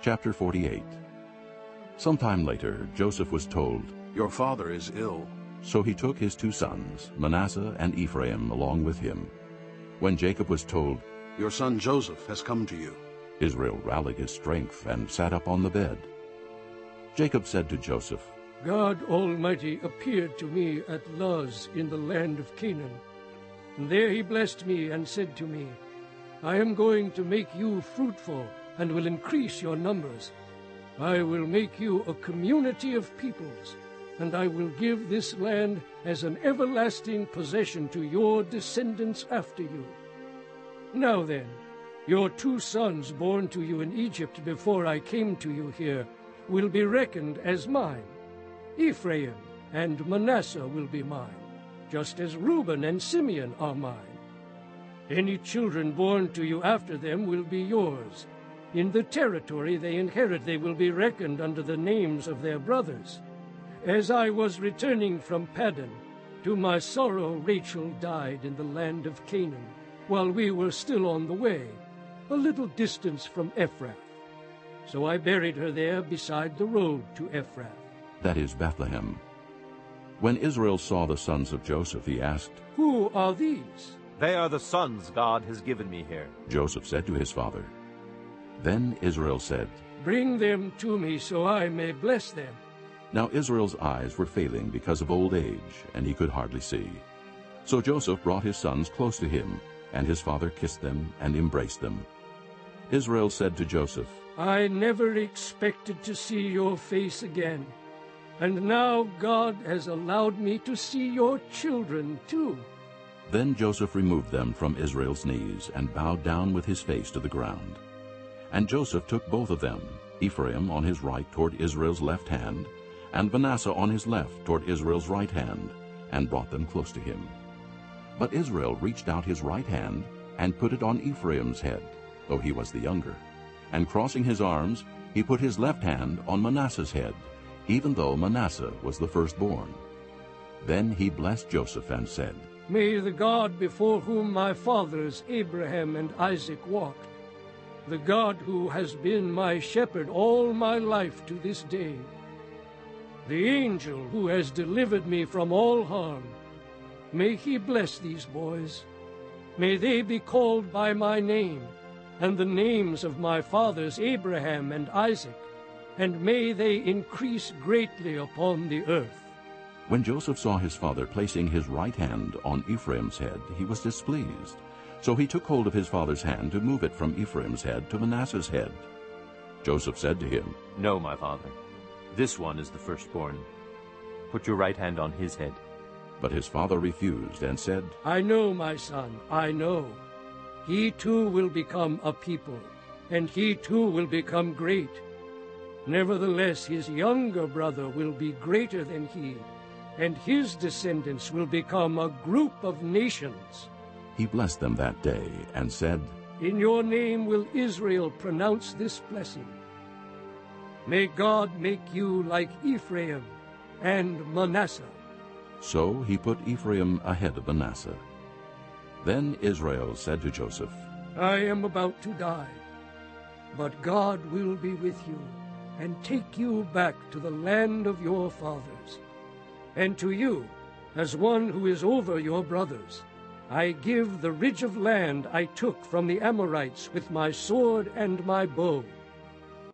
Chapter 48 Sometime later, Joseph was told, Your father is ill. So he took his two sons, Manasseh and Ephraim, along with him. When Jacob was told, Your son Joseph has come to you. Israel rallied his strength and sat up on the bed. Jacob said to Joseph, God Almighty appeared to me at Luz in the land of Canaan. And there he blessed me and said to me, I am going to make you fruitful and will increase your numbers. I will make you a community of peoples, and I will give this land as an everlasting possession to your descendants after you. Now then, your two sons born to you in Egypt before I came to you here will be reckoned as mine. Ephraim and Manasseh will be mine, just as Reuben and Simeon are mine. Any children born to you after them will be yours. In the territory they inherit they will be reckoned under the names of their brothers. As I was returning from Paddan, to my sorrow Rachel died in the land of Canaan, while we were still on the way, a little distance from Ephrath. So I buried her there beside the road to Ephrath. that is Bethlehem. When Israel saw the sons of Joseph, he asked, Who are these? They are the sons God has given me here. Joseph said to his father. Then Israel said, Bring them to me so I may bless them. Now Israel's eyes were failing because of old age, and he could hardly see. So Joseph brought his sons close to him, and his father kissed them and embraced them. Israel said to Joseph, I never expected to see your face again. And now God has allowed me to see your children too. Then Joseph removed them from Israel's knees and bowed down with his face to the ground. And Joseph took both of them, Ephraim on his right toward Israel's left hand, and Manasseh on his left toward Israel's right hand, and brought them close to him. But Israel reached out his right hand and put it on Ephraim's head, though he was the younger. And crossing his arms, he put his left hand on Manasseh's head, even though Manasseh was the firstborn. Then he blessed Joseph and said, May the God before whom my fathers Abraham and Isaac walked, the God who has been my shepherd all my life to this day, the angel who has delivered me from all harm, may he bless these boys. May they be called by my name and the names of my fathers Abraham and Isaac, and may they increase greatly upon the earth. When Joseph saw his father placing his right hand on Ephraim's head, he was displeased. So he took hold of his father's hand to move it from Ephraim's head to Manasseh's head. Joseph said to him, No, my father. This one is the firstborn. Put your right hand on his head. But his father refused and said, I know, my son, I know. He too will become a people, and he too will become great. Nevertheless, his younger brother will be greater than he, and his descendants will become a group of nations. He blessed them that day and said, In your name will Israel pronounce this blessing. May God make you like Ephraim and Manasseh. So he put Ephraim ahead of Manasseh. Then Israel said to Joseph, I am about to die, but God will be with you and take you back to the land of your fathers. And to you, as one who is over your brothers, I give the ridge of land I took from the Amorites with my sword and my bow.